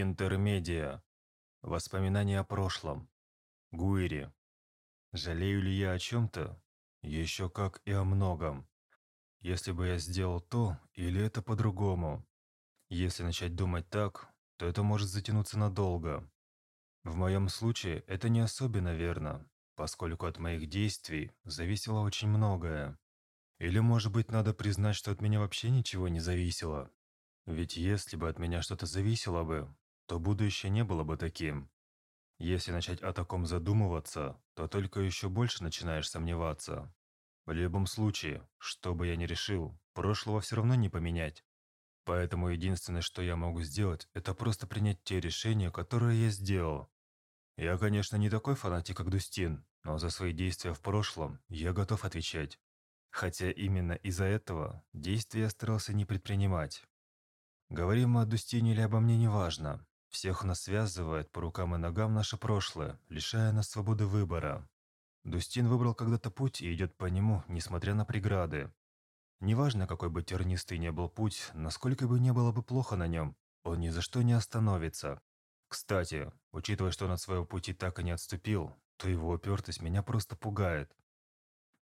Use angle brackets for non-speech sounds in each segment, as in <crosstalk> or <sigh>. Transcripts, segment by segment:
Интермедиа. Воспоминания о прошлом. Гуири. Жалею ли я о чем-то? Еще как и о многом. Если бы я сделал то, или это по-другому. Если начать думать так, то это может затянуться надолго. В моем случае это не особенно верно, поскольку от моих действий зависело очень многое. Или, может быть, надо признать, что от меня вообще ничего не зависело. Ведь если бы от меня что-то зависело бы, то будущее не было бы таким. Если начать о таком задумываться, то только еще больше начинаешь сомневаться. В любом случае, что бы я ни решил, прошлого все равно не поменять. Поэтому единственное, что я могу сделать, это просто принять те решения, которые я сделал. Я, конечно, не такой фанатик, как Дустин, но за свои действия в прошлом я готов отвечать. Хотя именно из-за этого действия я старался не предпринимать. Говорим мы о Дустине или обо мне, неважно. Всех нас связывает по рукам и ногам наше прошлое, лишая нас свободы выбора. Дустин выбрал когда-то путь и идет по нему, несмотря на преграды. Неважно, какой бы тернистый не был путь, насколько бы не было бы плохо на нем, он ни за что не остановится. Кстати, учитывая, что он от своего пути так и не отступил, то его упертость меня просто пугает.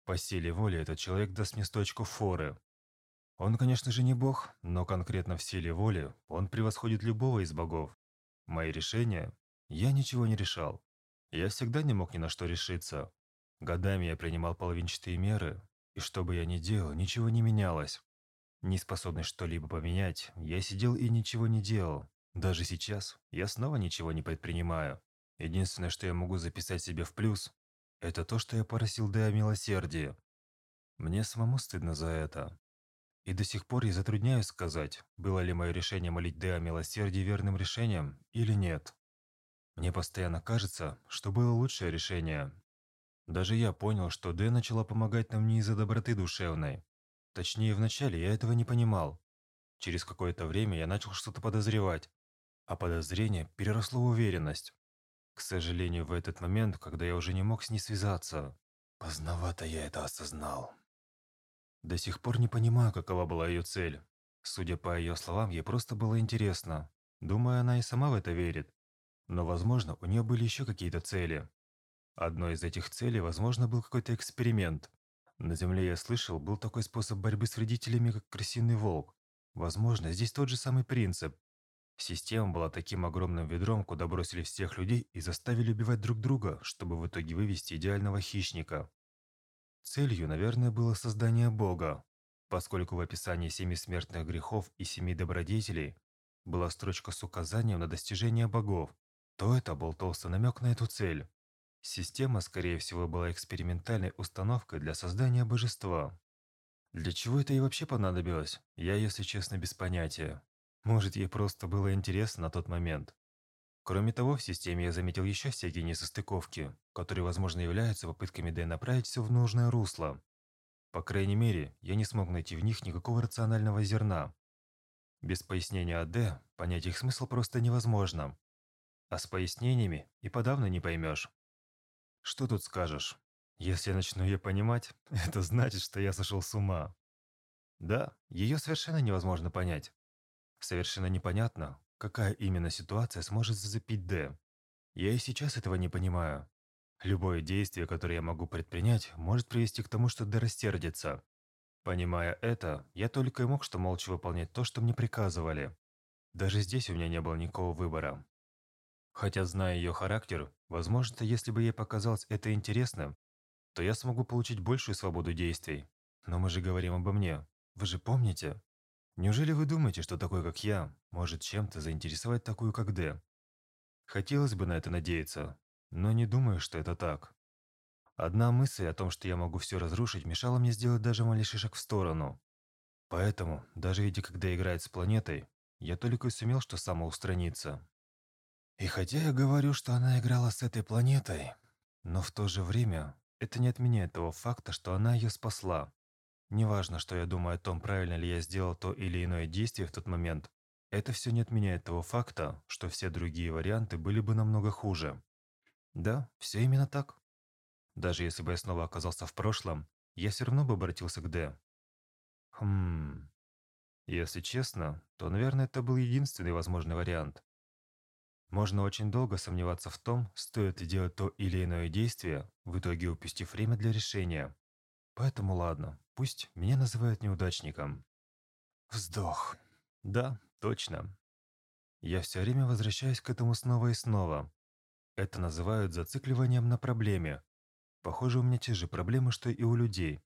По силе воли этот человек даст мне сточку форы. Он, конечно же, не бог, но конкретно в силе воли он превосходит любого из богов. Мои решения? Я ничего не решал. Я всегда не мог ни на что решиться. Годами я принимал половинчатые меры, и что бы я ни делал, ничего не менялось. Неспособный что-либо поменять, я сидел и ничего не делал. Даже сейчас я снова ничего не предпринимаю. Единственное, что я могу записать себе в плюс, это то, что я просил Д о милосердии. Мне самому стыдно за это. И до сих пор я затрудняюсь сказать, было ли мое решение молить Д о милосердии верным решением или нет. Мне постоянно кажется, что было лучшее решение, даже я понял, что Дэ начала помогать нам не из-за доброты душевной. Точнее, вначале я этого не понимал. Через какое-то время я начал что-то подозревать, а подозрение переросло в уверенность. К сожалению, в этот момент, когда я уже не мог с ней связаться, поздновато я это осознал. До сих пор не понимаю, какова была ее цель. Судя по ее словам, ей просто было интересно. Думаю, она и сама в это верит. Но, возможно, у нее были еще какие-то цели. Одной из этих целей, возможно, был какой-то эксперимент. На Земле, я слышал, был такой способ борьбы с вредителями, как крысиный волк. Возможно, здесь тот же самый принцип. Система была таким огромным ведром, куда бросили всех людей и заставили убивать друг друга, чтобы в итоге вывести идеального хищника. Целью, наверное, было создание Бога, поскольку в описании семи смертных грехов и семи добродетелей была строчка с указанием на достижение богов, то это был толстый намек на эту цель. Система, скорее всего, была экспериментальной установкой для создания божества. Для чего это ей вообще понадобилось, я, если честно, без понятия. Может, ей просто было интересно на тот момент. Кроме того, в системе я заметил еще всякие несостыковки, которые, возможно, являются попытками Дэ направить все в нужное русло. По крайней мере, я не смог найти в них никакого рационального зерна. Без пояснения от Д понять их смысл просто невозможно. А с пояснениями и подавно не поймешь. Что тут скажешь? Если я начну ее понимать, <laughs> это значит, что я сошел с ума. Да, ее совершенно невозможно понять. Совершенно непонятно, какая именно ситуация сможет зацепить Д. Я и сейчас этого не понимаю. Любое действие, которое я могу предпринять, может привести к тому, что Д растердится. Понимая это, я только и мог что молча выполнять то, что мне приказывали. Даже здесь у меня не было никакого выбора. Хотя, зная ее характер, возможно, если бы ей показалось это интересным, то я смогу получить большую свободу действий. Но мы же говорим обо мне. Вы же помните? Неужели вы думаете, что такой, как я, может чем-то заинтересовать такую, как Д? Хотелось бы на это надеяться, но не думаю, что это так. Одна мысль о том, что я могу все разрушить, мешала мне сделать даже малейший шаг в сторону. Поэтому, даже видя, когда играет с планетой, я только и сумел что самоустраниться. И хотя я говорю, что она играла с этой планетой, но в то же время это не отменяет того факта, что она ее спасла. Неважно, что я думаю о том, правильно ли я сделал то или иное действие в тот момент, это все не отменяет того факта, что все другие варианты были бы намного хуже. Да, все именно так. Даже если бы я снова оказался в прошлом, я все равно бы обратился к Д. Хм... Если честно, то, наверное, это был единственный возможный вариант. Можно очень долго сомневаться в том, стоит ли делать то или иное действие, в итоге упустив время для решения. Поэтому ладно, пусть меня называют неудачником. Вздох. Да, точно. Я все время возвращаюсь к этому снова и снова. Это называют зацикливанием на проблеме. Похоже, у меня те же проблемы, что и у людей.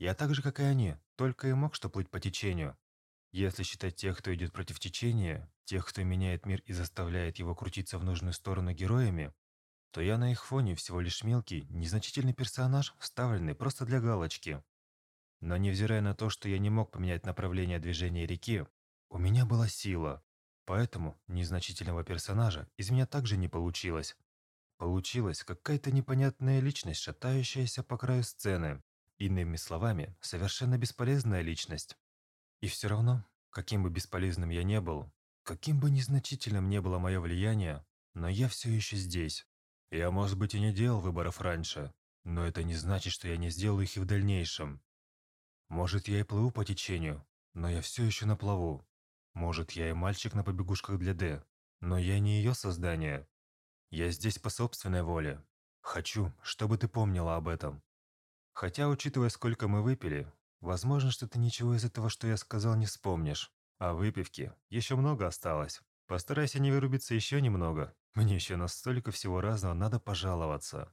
Я так же, как и они, только и мог что плыть по течению. Если считать тех, кто идет против течения, тех, кто меняет мир и заставляет его крутиться в нужную сторону героями, то я на их фоне всего лишь мелкий, незначительный персонаж, вставленный просто для галочки. Но невзирая на то, что я не мог поменять направление движения реки, у меня была сила. Поэтому незначительного персонажа из меня также не получилось. Получилась какая-то непонятная личность, шатающаяся по краю сцены. Иными словами, совершенно бесполезная личность. И все равно, каким бы бесполезным я не был, каким бы незначительным не было мое влияние, но я все еще здесь. Я, может быть, и не делал выборов раньше, но это не значит, что я не сделаю их и в дальнейшем. Может, я и плыву по течению, но я все еще на плаву. Может, я и мальчик на побегушках для Д, но я не ее создание. Я здесь по собственной воле. Хочу, чтобы ты помнила об этом. Хотя, учитывая, сколько мы выпили, возможно, что ты ничего из этого, что я сказал, не вспомнишь. А выпивки еще много осталось. Постарайся не вырубиться еще немного. Мне еще настолько всего разного надо пожаловаться.